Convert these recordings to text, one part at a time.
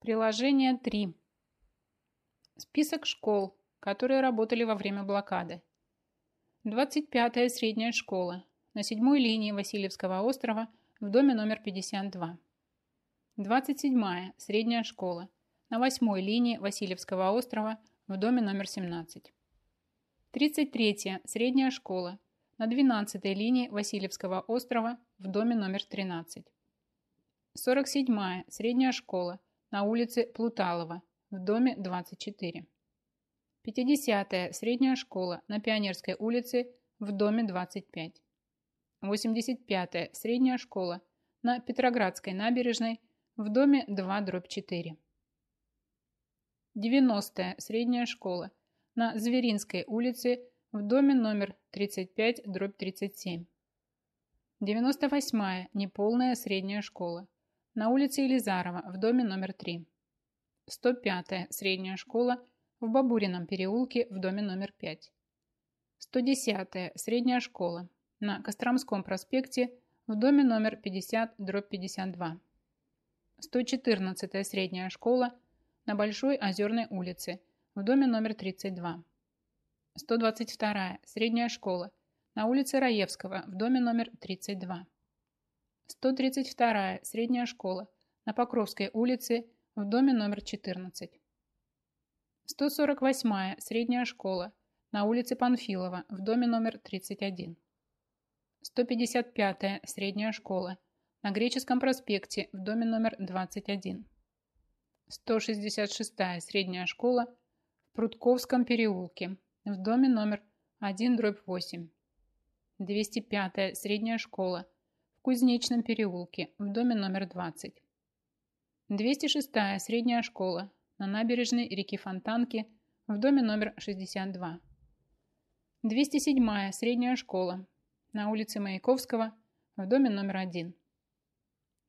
Приложение 3. Список школ, которые работали во время блокады. 25-я средняя школа на 7 линии Васильевского острова в доме номер 52. 27-я средняя школа на 8 линии Васильевского острова в доме номер 17. 33-я средняя школа на 12 линии Васильевского острова в доме номер 13. 47-я средняя школа на улице Плуталова в доме 24. 50-я средняя школа на Пионерской улице в доме 25. 85-я средняя школа на Петроградской набережной в доме 2 дробь 4. 90-я средняя школа на Зверинской улице в доме номер 35 дробь 37. 98-я неполная средняя школа на улице Елизарова в доме номер 3. 105-я средняя школа в Бабурином переулке в доме номер 5. 110-я средняя школа на Костромском проспекте в доме номер 50 дробь 52. 114-я средняя школа на Большой Озерной улице в доме номер 32. 122-я средняя школа на улице Раевского в доме номер 32. 132-я средняя школа на Покровской улице в доме номер 14. 148-я средняя школа на улице Панфилова в доме номер 31. 155-я средняя школа на Греческом проспекте в доме номер 21. 166-я средняя школа в Прудковском переулке в доме номер 1 дробь 8. 205-я средняя школа в Кузнечном переулке в доме номер 20. 206-я средняя школа на набережной реки Фонтанки в доме номер 62. 207-я средняя школа на улице Маяковского в доме номер 1.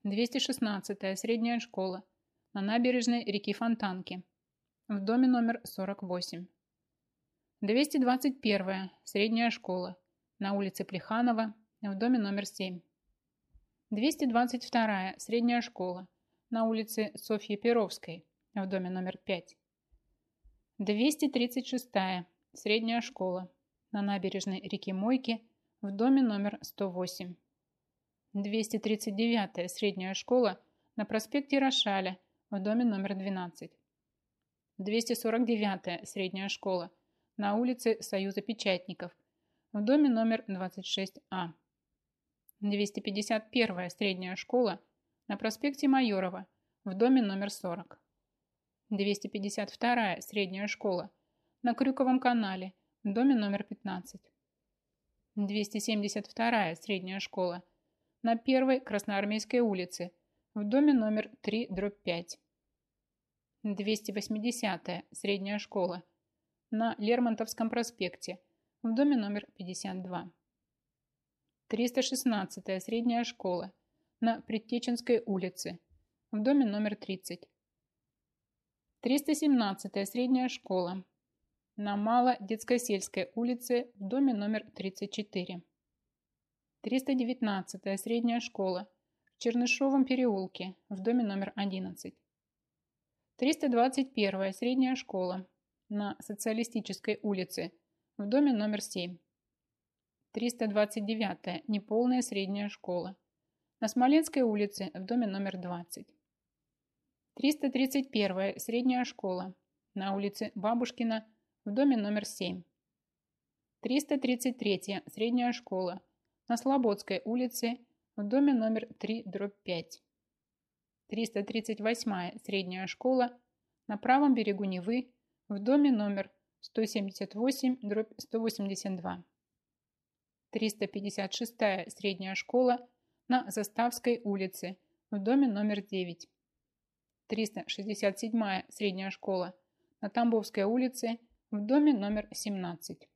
216-я средняя школа на набережной реки Фонтанки в доме номер 48. 221-я средняя школа на улице Плеханова в доме номер 7. 222-я средняя школа на улице Софьи Перовской в доме номер 5. 236-я средняя школа на набережной реки Мойки в доме номер 108. 239-я средняя школа на проспекте Рошаля в доме номер 12. 249-я средняя школа на улице Союза Печатников в доме номер 26А. 251-я средняя школа на проспекте Майорова в доме номер 40. 252-я средняя школа на Крюковом канале в доме номер 15. 272-я средняя школа на Первой Красноармейской улице в доме номер 3 дробь 5. 280-я средняя школа на Лермонтовском проспекте в доме номер 52. 316-я средняя школа на Предтеченской улице в доме номер 30. 317-я средняя школа на Мало-Детско-сельской улице в доме номер 34. 319-я средняя школа в Чернышовом переулке в доме номер 11. 321-я средняя школа на Социалистической улице в доме номер 7. 329-я неполная средняя школа. На Смоленской улице в доме номер 20. 331-я средняя школа. На улице Бабушкина в доме номер 7. 333-я средняя школа. На Слободской улице в доме номер 3 дробь 5. 338-я средняя школа на правом берегу Невы в доме номер 178 дробь 182. 356-я средняя школа на Заставской улице в доме номер 9. 367-я средняя школа на Тамбовской улице в доме номер 17.